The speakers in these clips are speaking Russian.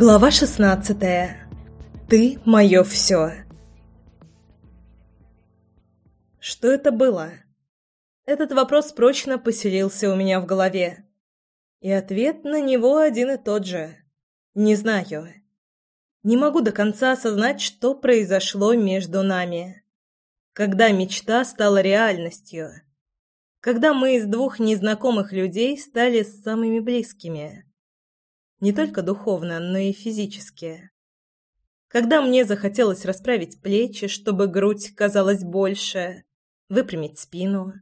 Глава шестнадцатая. Ты мое все. Что это было? Этот вопрос прочно поселился у меня в голове. И ответ на него один и тот же. Не знаю. Не могу до конца осознать, что произошло между нами. Когда мечта стала реальностью. Когда мы из двух незнакомых людей стали самыми близкими. Не только духовно, но и физически. Когда мне захотелось расправить плечи, чтобы грудь казалась больше, выпрямить спину.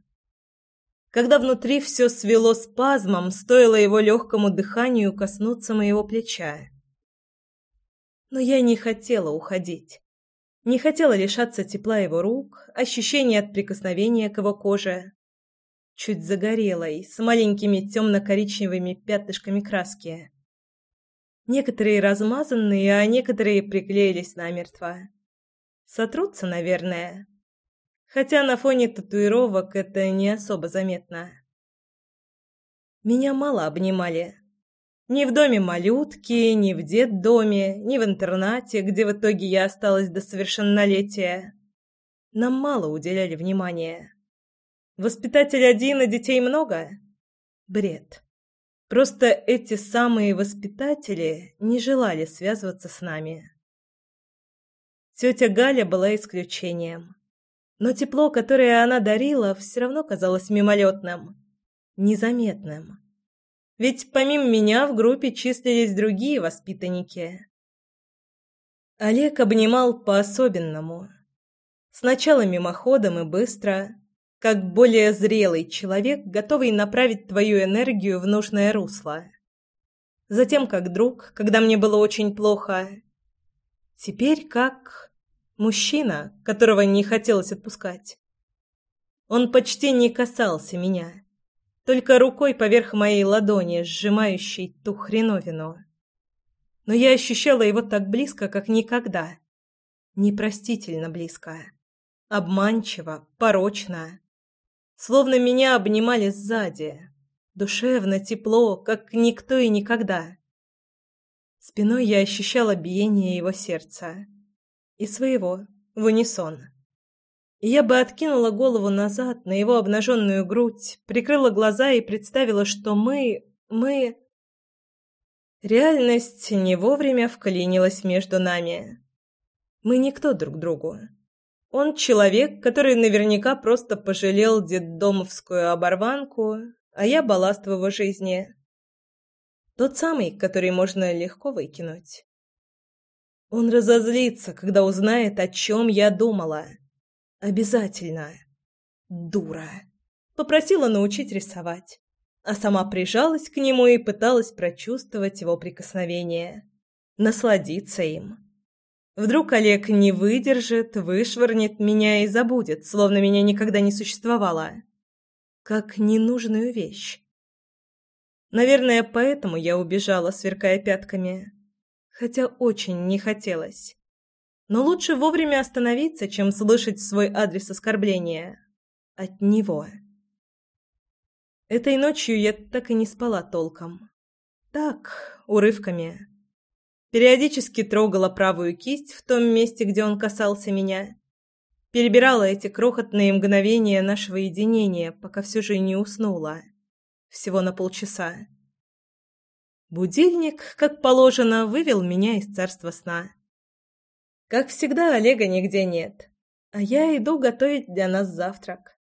Когда внутри все свело спазмом, стоило его легкому дыханию коснуться моего плеча. Но я не хотела уходить. Не хотела лишаться тепла его рук, ощущения от прикосновения к его коже. Чуть загорелой, с маленькими темно-коричневыми пятнышками краски. Некоторые размазанные, а некоторые приклеились намертво. Сотрутся, наверное. Хотя на фоне татуировок это не особо заметно. Меня мало обнимали. Ни в доме малютки, ни в детдоме, ни в интернате, где в итоге я осталась до совершеннолетия. Нам мало уделяли внимания. Воспитатель один, а детей много? Бред. Просто эти самые воспитатели не желали связываться с нами. Тетя Галя была исключением. Но тепло, которое она дарила, все равно казалось мимолетным, незаметным. Ведь помимо меня в группе числились другие воспитанники. Олег обнимал по-особенному. Сначала мимоходом и быстро, как более зрелый человек, готовый направить твою энергию в нужное русло. Затем как друг, когда мне было очень плохо. Теперь как мужчина, которого не хотелось отпускать. Он почти не касался меня, только рукой поверх моей ладони, сжимающей ту хреновину. Но я ощущала его так близко, как никогда. Непростительно близко. Обманчиво, порочно. Словно меня обнимали сзади. Душевно, тепло, как никто и никогда. Спиной я ощущала биение его сердца. И своего, в унисон. И я бы откинула голову назад на его обнаженную грудь, прикрыла глаза и представила, что мы... мы... Реальность не вовремя вклинилась между нами. Мы никто друг другу. Он человек, который наверняка просто пожалел детдомовскую оборванку, а я балласт в его жизни. Тот самый, который можно легко выкинуть. Он разозлится, когда узнает, о чем я думала. Обязательно. Дура. Попросила научить рисовать, а сама прижалась к нему и пыталась прочувствовать его прикосновение, насладиться им. Вдруг Олег не выдержит, вышвырнет меня и забудет, словно меня никогда не существовало. Как ненужную вещь. Наверное, поэтому я убежала, сверкая пятками. Хотя очень не хотелось. Но лучше вовремя остановиться, чем слышать свой адрес оскорбления. От него. Этой ночью я так и не спала толком. Так, урывками. Периодически трогала правую кисть в том месте, где он касался меня. Перебирала эти крохотные мгновения нашего единения, пока все же не уснула. Всего на полчаса. Будильник, как положено, вывел меня из царства сна. Как всегда, Олега нигде нет. А я иду готовить для нас завтрак.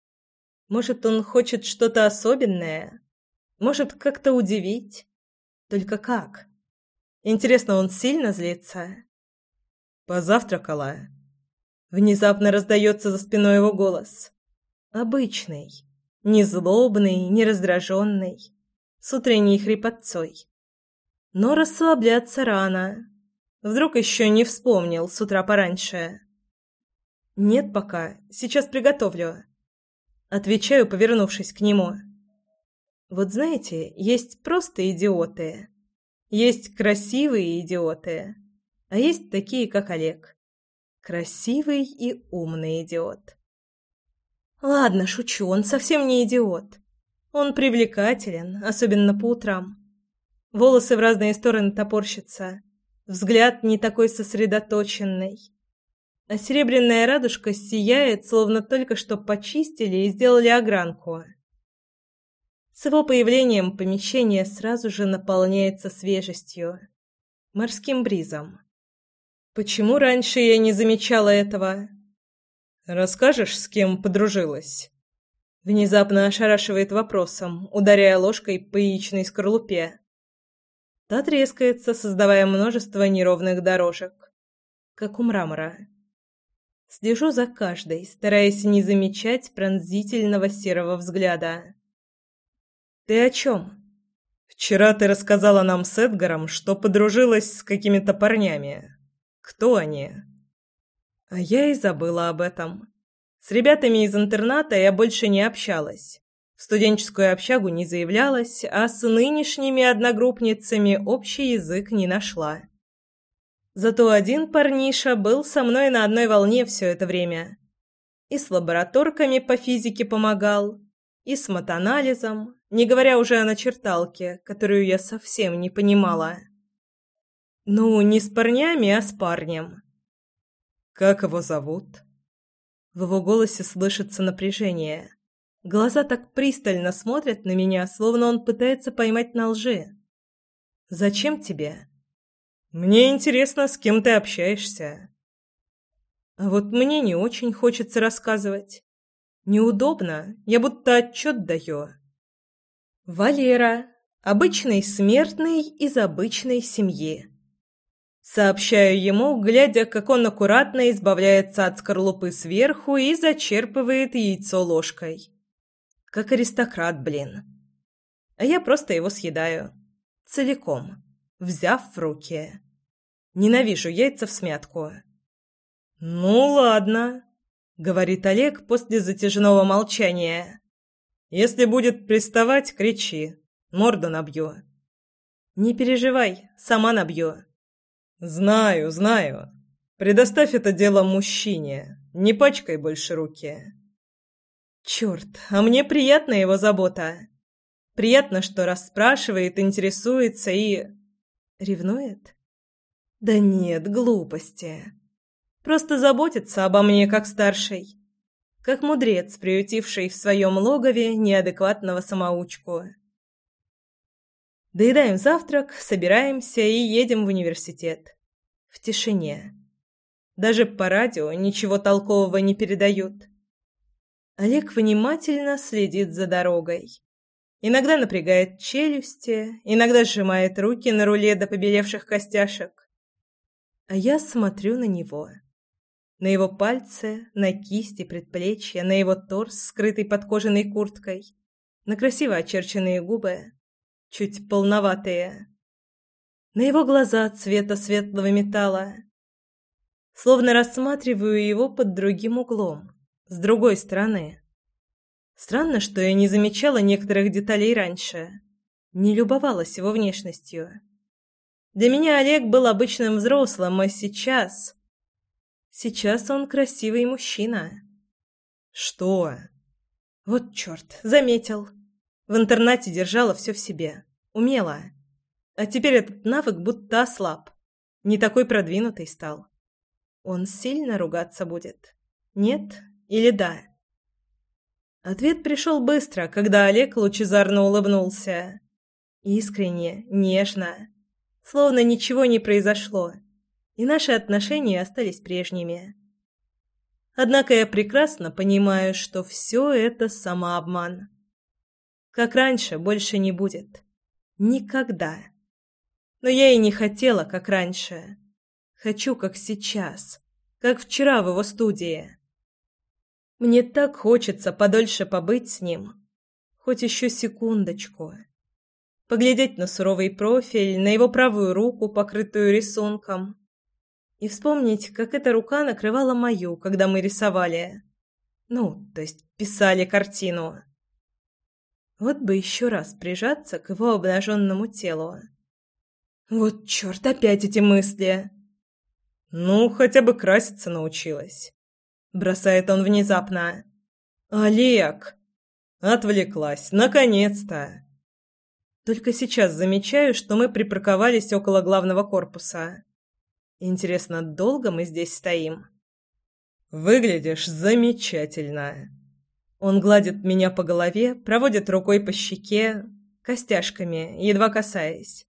Может, он хочет что-то особенное? Может, как-то удивить? Только как? Интересно, он сильно злится? Позавтракала. Внезапно раздается за спиной его голос. Обычный, не злобный, не раздраженный, с утренней хрипотцой. Но расслабляться рано. Вдруг еще не вспомнил с утра пораньше. Нет пока, сейчас приготовлю. Отвечаю, повернувшись к нему. Вот знаете, есть просто идиоты. Есть красивые идиоты, а есть такие, как Олег. Красивый и умный идиот. Ладно, шучу, он совсем не идиот. Он привлекателен, особенно по утрам. Волосы в разные стороны топорщатся. взгляд не такой сосредоточенный. А серебряная радужка сияет, словно только что почистили и сделали огранку. С его появлением помещение сразу же наполняется свежестью, морским бризом. Почему раньше я не замечала этого? Расскажешь, с кем подружилась? Внезапно ошарашивает вопросом, ударяя ложкой по яичной скорлупе. Та трескается, создавая множество неровных дорожек, как у мрамора. Слежу за каждой, стараясь не замечать пронзительного серого взгляда. «Ты о чем?» «Вчера ты рассказала нам с Эдгаром, что подружилась с какими-то парнями. Кто они?» А я и забыла об этом. С ребятами из интерната я больше не общалась. В студенческую общагу не заявлялась, а с нынешними одногруппницами общий язык не нашла. Зато один парниша был со мной на одной волне все это время. И с лабораторками по физике помогал, и с матанализом, не говоря уже о начерталке, которую я совсем не понимала. Ну, не с парнями, а с парнем. «Как его зовут?» В его голосе слышится напряжение. Глаза так пристально смотрят на меня, словно он пытается поймать на лжи. «Зачем тебе?» «Мне интересно, с кем ты общаешься». А вот мне не очень хочется рассказывать. Неудобно, я будто отчет даю. Валера, обычный смертный из обычной семьи. Сообщаю ему, глядя, как он аккуратно избавляется от скорлупы сверху и зачерпывает яйцо ложкой. Как аристократ, блин. А я просто его съедаю. Целиком. Взяв в руки. Ненавижу яйца в смятку. «Ну, ладно», — говорит Олег после затяжного молчания. «Если будет приставать, кричи. Морду набью». «Не переживай, сама набью». «Знаю, знаю. Предоставь это дело мужчине. Не пачкай больше руки». «Черт, а мне приятна его забота. Приятно, что расспрашивает, интересуется и... ревнует? Да нет, глупости. Просто заботится обо мне как старший. Как мудрец, приютивший в своем логове неадекватного самоучку. Доедаем завтрак, собираемся и едем в университет. В тишине. Даже по радио ничего толкового не передают. Олег внимательно следит за дорогой. Иногда напрягает челюсти, иногда сжимает руки на руле до побелевших костяшек. А я смотрю на него. На его пальцы, на кисти, предплечья, на его торс, скрытый под кожаной курткой, на красиво очерченные губы чуть полноватые. На его глаза цвета светлого металла. Словно рассматриваю его под другим углом, с другой стороны. Странно, что я не замечала некоторых деталей раньше, не любовалась его внешностью. Для меня Олег был обычным взрослым, а сейчас... Сейчас он красивый мужчина. Что? Вот черт, заметил. В интернате держала все в себе. Умела. А теперь этот навык будто ослаб. Не такой продвинутый стал. Он сильно ругаться будет? Нет или да? Ответ пришел быстро, когда Олег лучезарно улыбнулся. Искренне, нежно. Словно ничего не произошло. И наши отношения остались прежними. Однако я прекрасно понимаю, что все это самообман. Как раньше, больше не будет. Никогда. Но я и не хотела, как раньше. Хочу, как сейчас. Как вчера в его студии. Мне так хочется подольше побыть с ним. Хоть еще секундочку. Поглядеть на суровый профиль, на его правую руку, покрытую рисунком. И вспомнить, как эта рука накрывала мою, когда мы рисовали. Ну, то есть писали картину. Вот бы еще раз прижаться к его обнаженному телу. Вот черт, опять эти мысли. Ну, хотя бы краситься научилась. Бросает он внезапно. Олег! Отвлеклась, наконец-то. Только сейчас замечаю, что мы припарковались около главного корпуса. Интересно, долго мы здесь стоим? Выглядишь замечательно. Он гладит меня по голове, проводит рукой по щеке, костяшками, едва касаясь.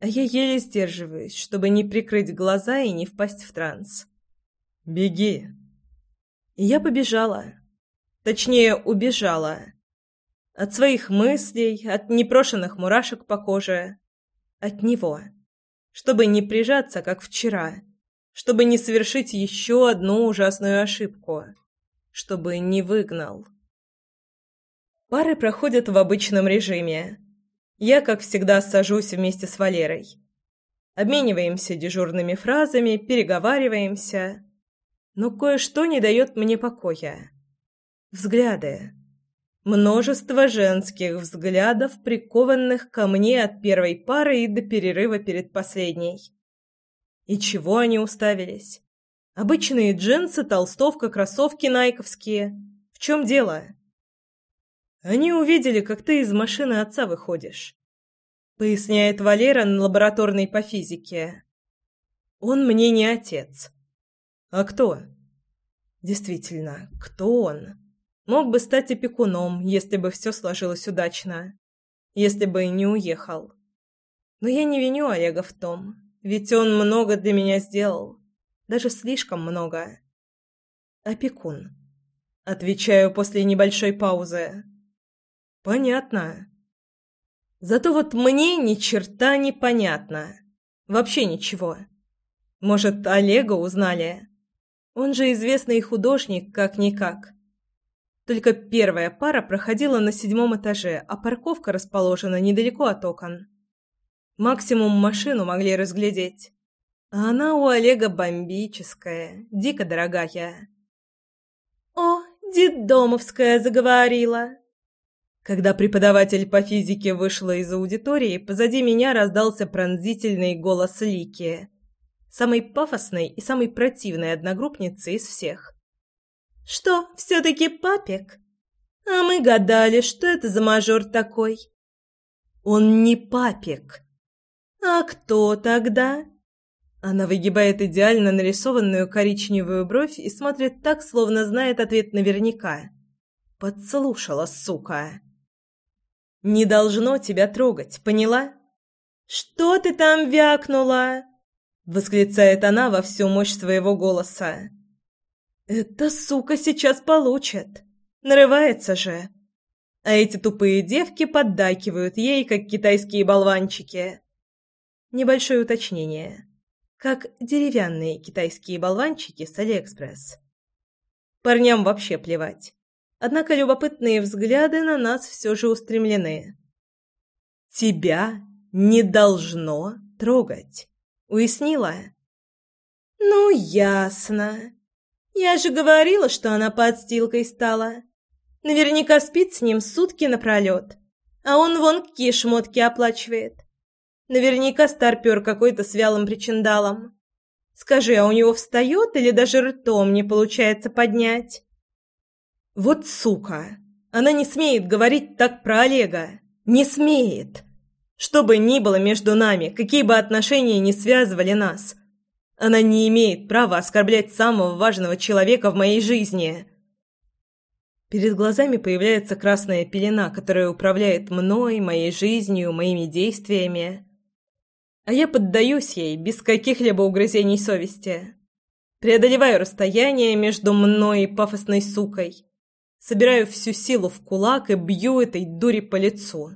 А я еле сдерживаюсь, чтобы не прикрыть глаза и не впасть в транс. «Беги!» И я побежала. Точнее, убежала. От своих мыслей, от непрошенных мурашек по коже. От него. Чтобы не прижаться, как вчера. Чтобы не совершить еще одну ужасную ошибку чтобы не выгнал. Пары проходят в обычном режиме. Я, как всегда, сажусь вместе с Валерой. Обмениваемся дежурными фразами, переговариваемся. Но кое-что не дает мне покоя. Взгляды. Множество женских взглядов, прикованных ко мне от первой пары и до перерыва перед последней. И чего они уставились? Обычные джинсы, толстовка, кроссовки найковские. В чем дело? Они увидели, как ты из машины отца выходишь. Поясняет Валера на лабораторной по физике. Он мне не отец. А кто? Действительно, кто он? Мог бы стать опекуном, если бы все сложилось удачно. Если бы не уехал. Но я не виню Олега в том, ведь он много для меня сделал. Даже слишком много. Опекун. Отвечаю после небольшой паузы. Понятно. Зато вот мне ни черта не понятно. Вообще ничего. Может, Олега узнали? Он же известный художник, как-никак. Только первая пара проходила на седьмом этаже, а парковка расположена недалеко от окон. Максимум машину могли разглядеть. А она у Олега бомбическая, дико дорогая. «О, детдомовская заговорила!» Когда преподаватель по физике вышла из аудитории, позади меня раздался пронзительный голос Лики, самой пафосной и самой противной одногруппницы из всех. «Что, все-таки папик? А мы гадали, что это за мажор такой?» «Он не папик». «А кто тогда?» Она выгибает идеально нарисованную коричневую бровь и смотрит так, словно знает ответ наверняка. Подслушала, сука. «Не должно тебя трогать, поняла?» «Что ты там вякнула?» Восклицает она во всю мощь своего голоса. «Эта сука сейчас получит. Нарывается же. А эти тупые девки поддакивают ей, как китайские болванчики». Небольшое уточнение как деревянные китайские болванчики с Алиэкспресс. Парням вообще плевать. Однако любопытные взгляды на нас все же устремлены. «Тебя не должно трогать», — уяснила? «Ну, ясно. Я же говорила, что она подстилкой стала. Наверняка спит с ним сутки напролет, а он вон какие шмотки оплачивает. Наверняка старпер какой-то с вялым причиндалом. Скажи, а у него встает или даже ртом не получается поднять? Вот сука! Она не смеет говорить так про Олега. Не смеет. Что бы ни было между нами, какие бы отношения ни связывали нас, она не имеет права оскорблять самого важного человека в моей жизни. Перед глазами появляется красная пелена, которая управляет мной, моей жизнью, моими действиями. А я поддаюсь ей без каких-либо угрызений совести. Преодолеваю расстояние между мной и пафосной сукой. Собираю всю силу в кулак и бью этой дури по лицу.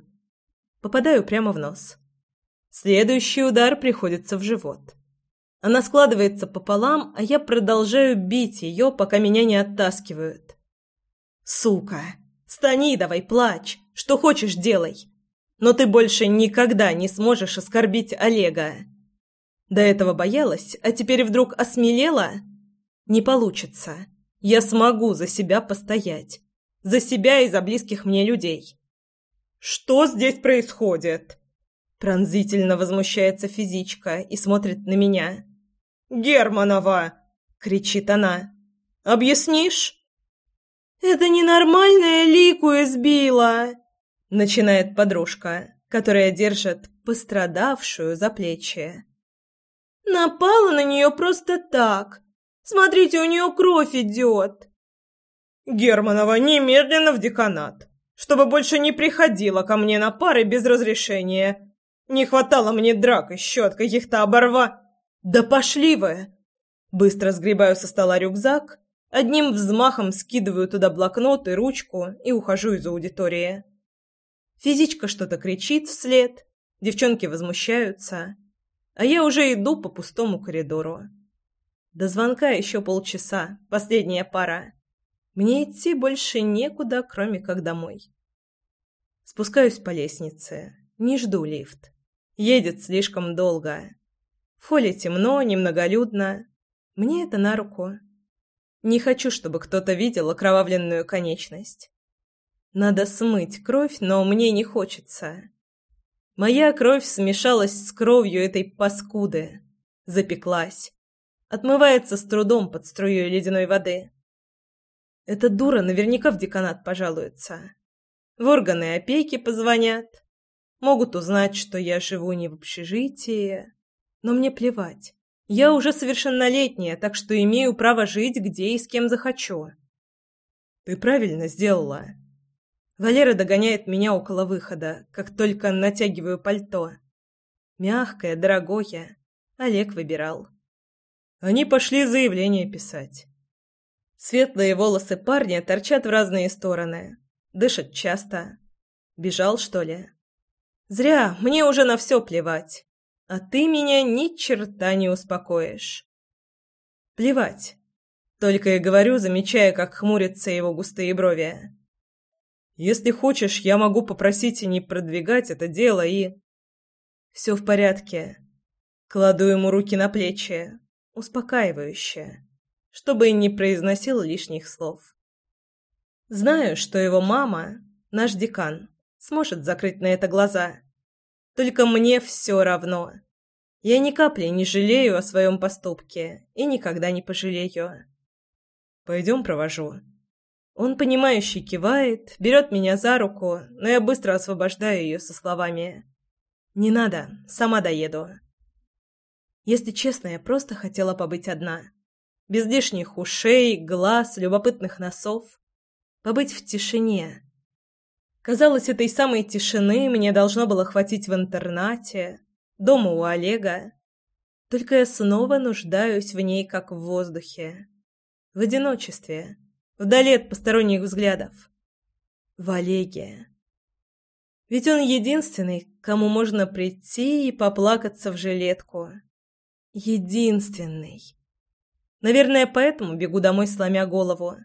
Попадаю прямо в нос. Следующий удар приходится в живот. Она складывается пополам, а я продолжаю бить ее, пока меня не оттаскивают. «Сука! Стани давай, плачь! Что хочешь, делай!» но ты больше никогда не сможешь оскорбить Олега. До этого боялась, а теперь вдруг осмелела? Не получится. Я смогу за себя постоять. За себя и за близких мне людей. Что здесь происходит? Пронзительно возмущается физичка и смотрит на меня. «Германова!» — кричит она. «Объяснишь?» «Это ненормальная Лику избила!» начинает подружка, которая держит пострадавшую за плечи. Напала на нее просто так. Смотрите, у нее кровь идет. Германова немедленно в деканат, чтобы больше не приходила ко мне на пары без разрешения. Не хватало мне драк еще от каких-то оборва. Да пошли вы! Быстро сгребаю со стола рюкзак, одним взмахом скидываю туда блокнот и ручку и ухожу из аудитории. Физичка что-то кричит вслед, девчонки возмущаются, а я уже иду по пустому коридору. До звонка еще полчаса, последняя пара. Мне идти больше некуда, кроме как домой. Спускаюсь по лестнице, не жду лифт. Едет слишком долго. В холле темно, немноголюдно. Мне это на руку. Не хочу, чтобы кто-то видел окровавленную конечность. Надо смыть кровь, но мне не хочется. Моя кровь смешалась с кровью этой паскуды. Запеклась. Отмывается с трудом под струей ледяной воды. Эта дура наверняка в деканат пожалуется. В органы опеки позвонят. Могут узнать, что я живу не в общежитии. Но мне плевать. Я уже совершеннолетняя, так что имею право жить где и с кем захочу. Ты правильно сделала. Валера догоняет меня около выхода, как только натягиваю пальто. Мягкое, дорогое. Олег выбирал. Они пошли заявление писать. Светлые волосы парня торчат в разные стороны. Дышит часто. Бежал, что ли? Зря, мне уже на все плевать а ты меня ни черта не успокоишь. Плевать. Только и говорю, замечая, как хмурятся его густые брови. Если хочешь, я могу попросить и не продвигать это дело и... Все в порядке. Кладу ему руки на плечи, успокаивающе, чтобы и не произносил лишних слов. Знаю, что его мама, наш декан, сможет закрыть на это глаза. Только мне все равно. Я ни капли не жалею о своем поступке и никогда не пожалею. Пойдем провожу. Он, понимающе кивает, берет меня за руку, но я быстро освобождаю ее со словами. «Не надо, сама доеду». Если честно, я просто хотела побыть одна. Без лишних ушей, глаз, любопытных носов. Побыть в тишине, Казалось, этой самой тишины мне должно было хватить в интернате, дома у Олега. Только я снова нуждаюсь в ней, как в воздухе. В одиночестве, вдали от посторонних взглядов. В Олеге. Ведь он единственный, кому можно прийти и поплакаться в жилетку. Единственный. Наверное, поэтому бегу домой, сломя голову.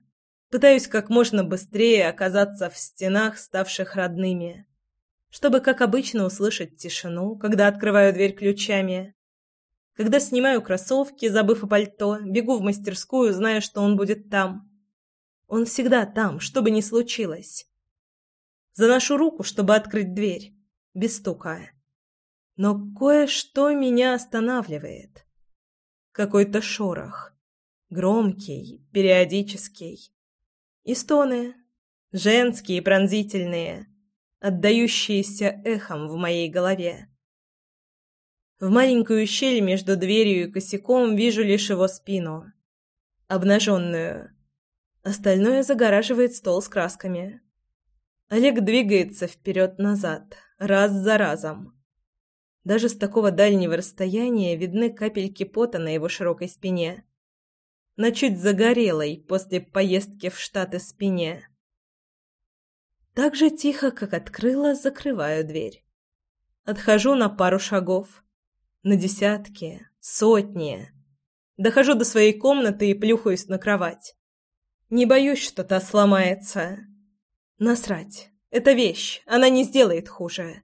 Пытаюсь как можно быстрее оказаться в стенах, ставших родными, чтобы, как обычно, услышать тишину, когда открываю дверь ключами. Когда снимаю кроссовки, забыв о пальто, бегу в мастерскую, зная, что он будет там. Он всегда там, что бы ни случилось. Заношу руку, чтобы открыть дверь, без стука. Но кое-что меня останавливает. Какой-то шорох. Громкий, периодический. И стоны, женские, пронзительные, отдающиеся эхом в моей голове. В маленькую щель между дверью и косяком вижу лишь его спину, обнаженную. Остальное загораживает стол с красками. Олег двигается вперед-назад, раз за разом. Даже с такого дальнего расстояния видны капельки пота на его широкой спине на чуть загорелой после поездки в Штаты спине. Так же тихо, как открыла, закрываю дверь. Отхожу на пару шагов. На десятки, сотни. Дохожу до своей комнаты и плюхаюсь на кровать. Не боюсь, что та сломается. Насрать. Это вещь, она не сделает хуже.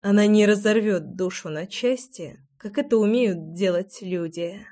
Она не разорвет душу на части, как это умеют делать люди».